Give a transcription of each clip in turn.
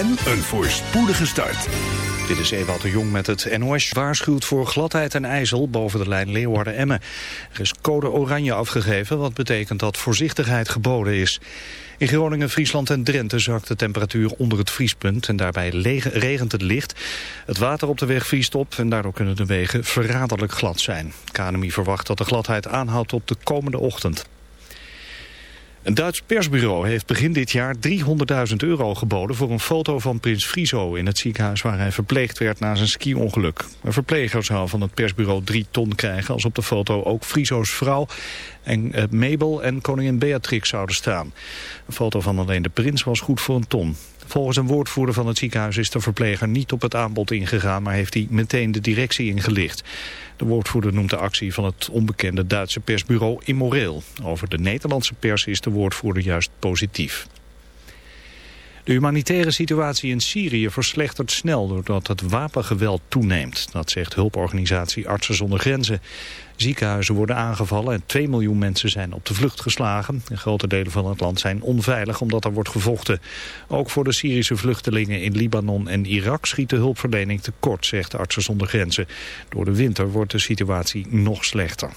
en een voorspoedige start. Dit is Ewout de Jong met het NOS. Waarschuwt voor gladheid en ijzel boven de lijn Leeuwarden-Emmen. Er is code oranje afgegeven, wat betekent dat voorzichtigheid geboden is. In Groningen, Friesland en Drenthe zakt de temperatuur onder het vriespunt... en daarbij regent het licht. Het water op de weg vriest op en daardoor kunnen de wegen verraderlijk glad zijn. KNMI verwacht dat de gladheid aanhoudt op de komende ochtend. Een Duits persbureau heeft begin dit jaar 300.000 euro geboden voor een foto van prins Friso in het ziekenhuis waar hij verpleegd werd na zijn ski-ongeluk. Een verpleger zou van het persbureau 3 ton krijgen als op de foto ook Friso's vrouw en uh, Mabel en koningin Beatrix zouden staan. Een foto van alleen de prins was goed voor een ton. Volgens een woordvoerder van het ziekenhuis is de verpleger niet op het aanbod ingegaan, maar heeft hij meteen de directie ingelicht. De woordvoerder noemt de actie van het onbekende Duitse persbureau immoreel. Over de Nederlandse pers is de woordvoerder juist positief. De humanitaire situatie in Syrië verslechtert snel doordat het wapengeweld toeneemt. Dat zegt hulporganisatie Artsen zonder Grenzen. Ziekenhuizen worden aangevallen en 2 miljoen mensen zijn op de vlucht geslagen. En grote delen van het land zijn onveilig omdat er wordt gevochten. Ook voor de Syrische vluchtelingen in Libanon en Irak schiet de hulpverlening tekort, zegt Artsen zonder Grenzen. Door de winter wordt de situatie nog slechter.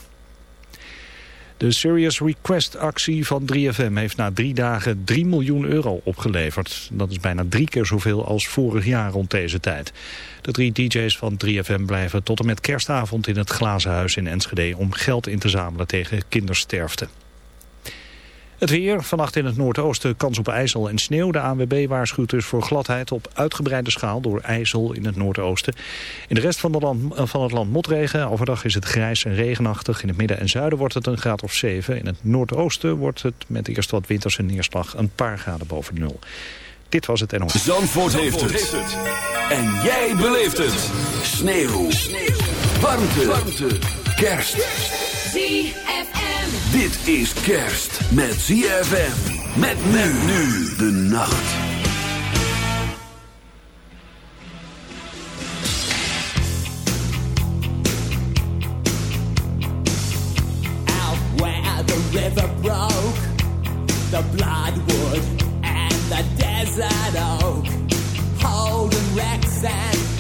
De Serious Request actie van 3FM heeft na drie dagen 3 miljoen euro opgeleverd. Dat is bijna drie keer zoveel als vorig jaar rond deze tijd. De drie DJ's van 3FM blijven tot en met kerstavond in het Glazen Huis in Enschede... om geld in te zamelen tegen kindersterfte. Het weer, vannacht in het noordoosten kans op ijzel en sneeuw. De ANWB waarschuwt dus voor gladheid op uitgebreide schaal door ijzel in het noordoosten. In de rest van, de land, eh, van het land motregen. Overdag is het grijs en regenachtig. In het midden en zuiden wordt het een graad of 7. In het noordoosten wordt het met eerst wat winterse neerslag een paar graden boven nul. Dit was het NOS. Zandvoort, Zandvoort heeft, het. En jij beleeft het. Sneeuw. Sneeuw. Warmte. Warmte. Kerst. ZFM. Dit is kerst met ZFM. Met men nu de nacht. Out where the river broke, the bloodwood and the desert oak. Holding wrecks and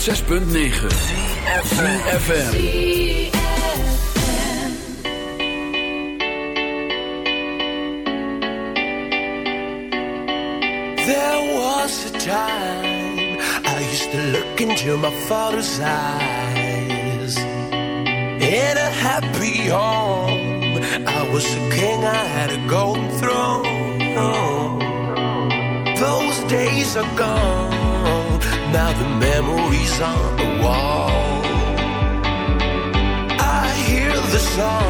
106.9 FM. There was a time I used to look into my father's eyes on the wall. I hear the song.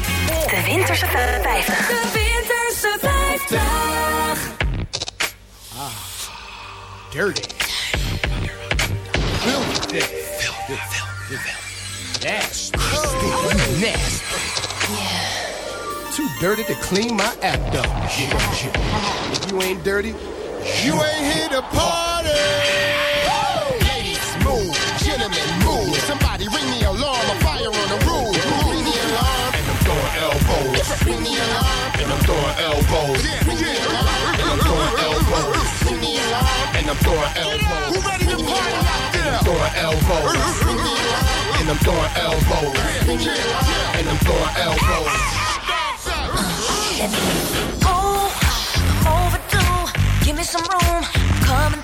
De Winterse 50. De Winterse 50. Ah, dirty. Filthy. Filthy. Filthy. Nasty. Nasty. Yeah too dirty to clean my act up. If you ain't dirty, you ain't here to party. Elbows. Ring the alarm. And I'm throwing elbows. Ring the alarm. And I'm throwing elbows. Ring the alarm. And I'm throwing elbows. Who ready to party out there? And I'm throwing elbows. Ring the alarm. And I'm throwing elbows. Ring the alarm. And I'm throwing elbows. Oh, I'm overdue. Give me some room. I'm coming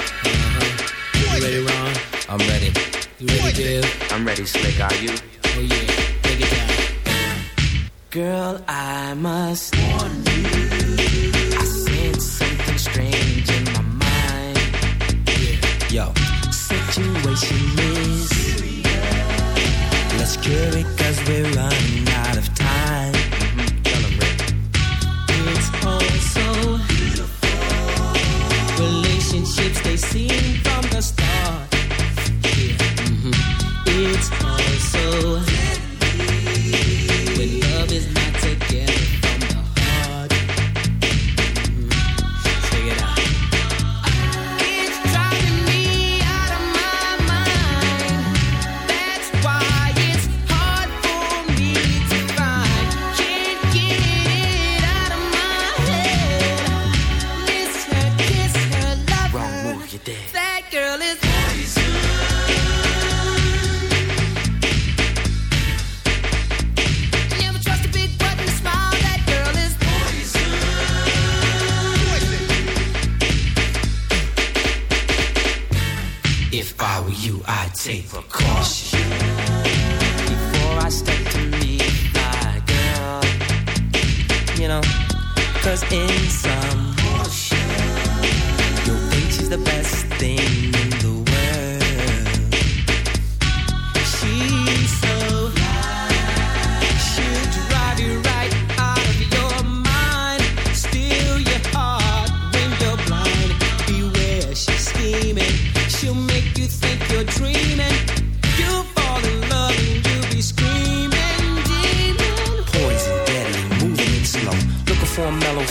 In full effect. You ready, Ron? I'm ready. You ready, Dale? I'm ready, Slick. Are you? Oh yeah, take it down. Girl, I must warn you. I sense something strange in my mind. Yo, situation is Serious. Let's cure it cause we're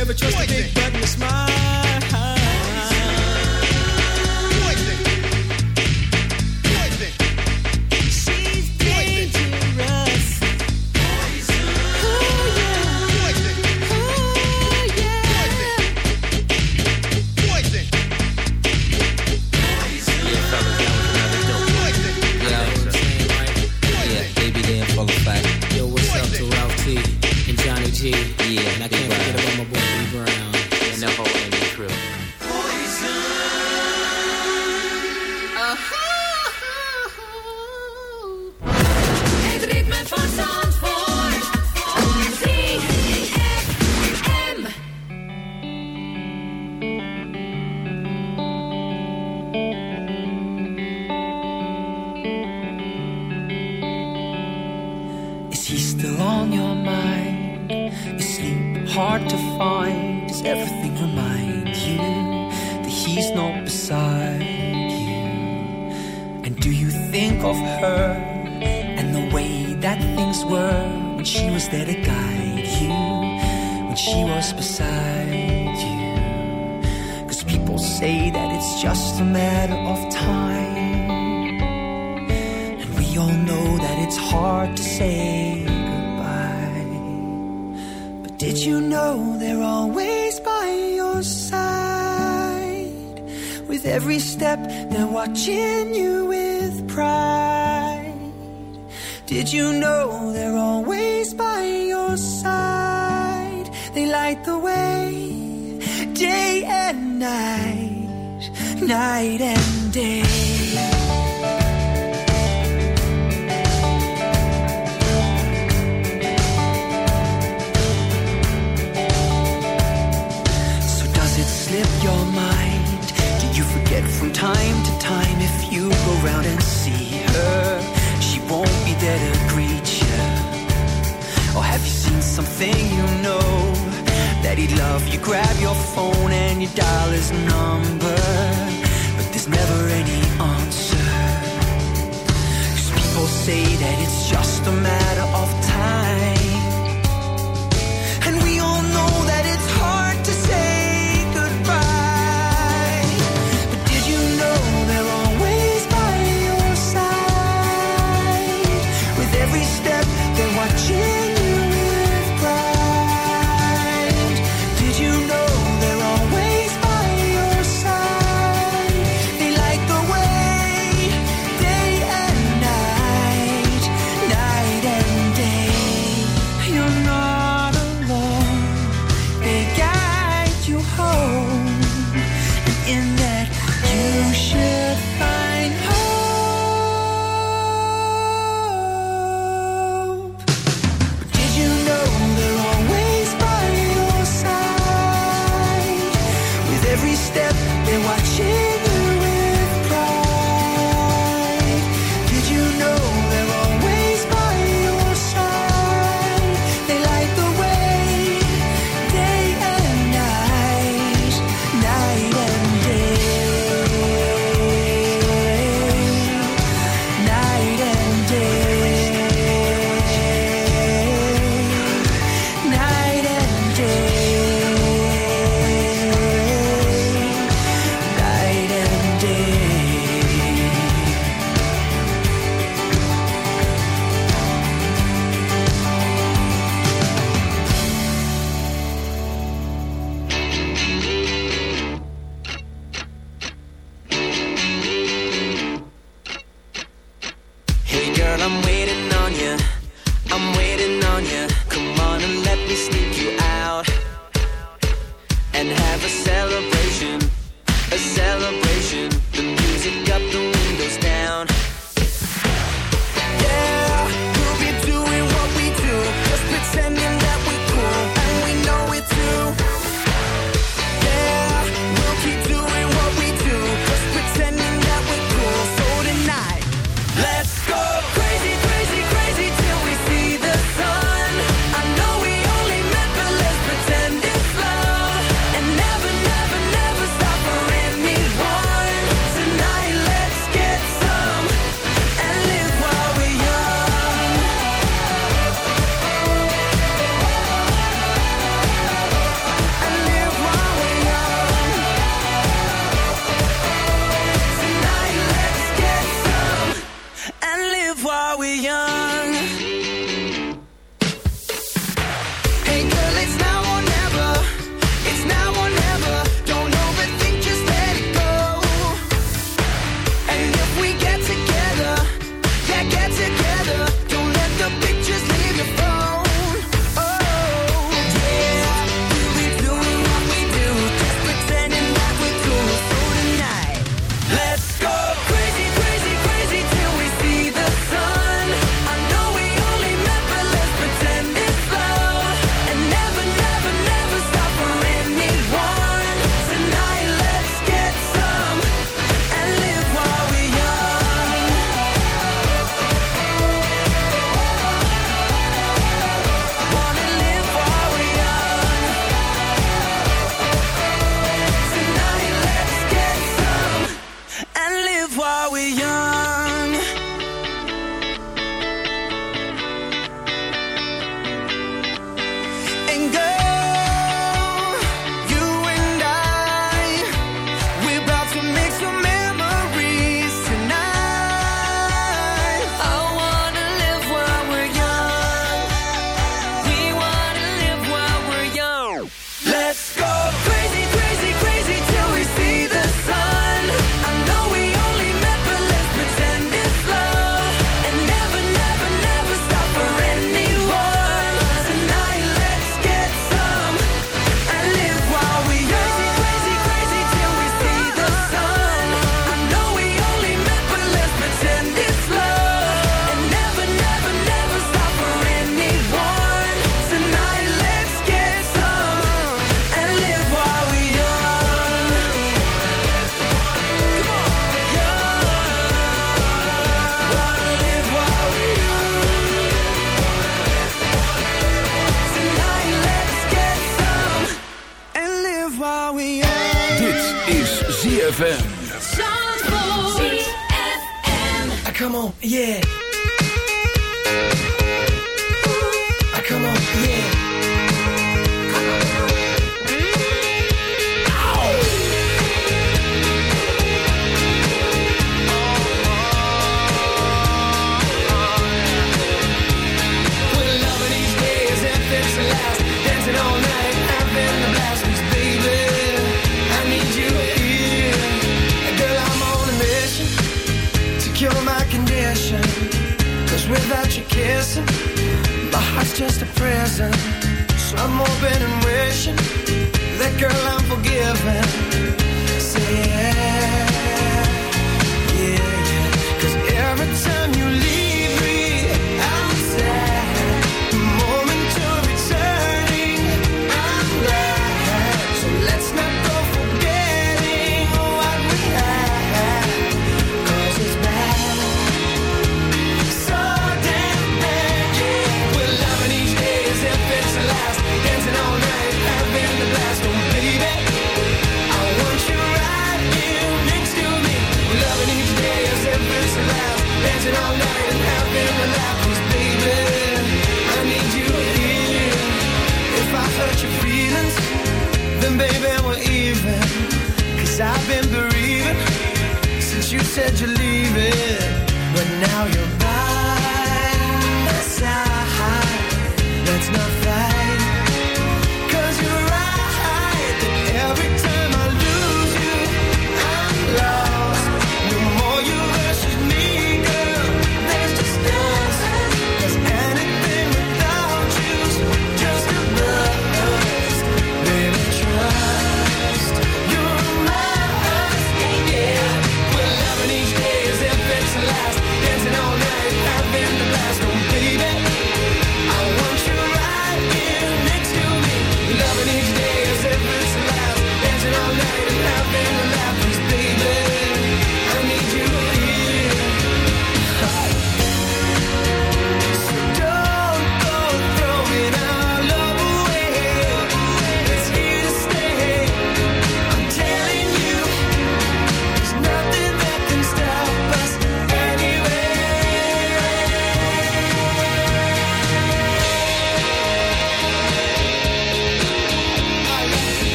never trust a big button to smile.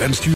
Wenst u